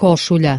košulja